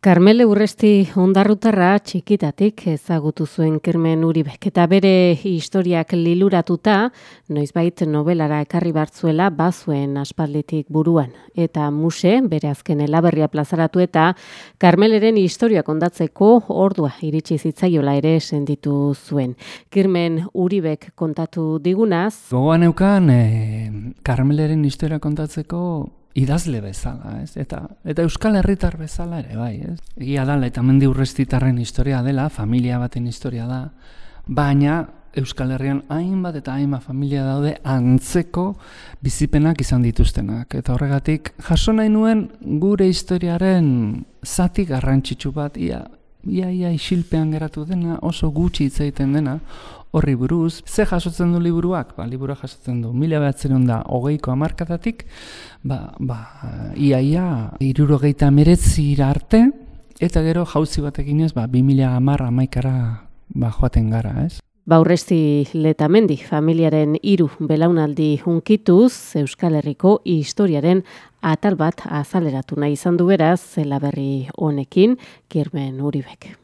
Carmele Urresti ondarrutarra txikitatik ezagutu zuen kirmen uribek eta bere historiak liluratuta, noizbait novelara ekarri bartzuela bazuen aspalditik buruan. Eta muse, bere azken elaberria plazaratu eta Carmeleren historiak ondatzeko ordua iritsi zitzaiola ere senditu zuen. Kirmen uribek kontatu digunaz. Gogoan eukan, eh, Carmeleren historia kontatzeko idazle bezala, ez? Eta eta Euskal Herritar bezala ere, bai, ez? Egia da eta Mendi Urrestitarren historia dela, familia baten historia da, baina Euskal Herrian hainbat eta hainbat familia daude antzeko bizipenak izan dituztenak. Eta horregatik, jaso nahi nuen gure historiaren zati garrantzitsu bat, ia, ia, ia isilpean geratu dena, oso gutxi hitz egiten dena, horri buruz, ze jasotzen du liburuak? Ba, liburua jasotzen du, mila behatzen da, hogeiko amarkatatik, ba, ba, ia, ia, irurogeita meretzi arte, eta gero jauzi batekin ez, ba, bi mila amarra amaikara ba, joaten gara, ez? Baurresti letamendi, familiaren hiru belaunaldi hunkituz, Euskal Herriko historiaren atal bat azaleratu nahi izan du beraz, zela berri honekin, kirmen uribek.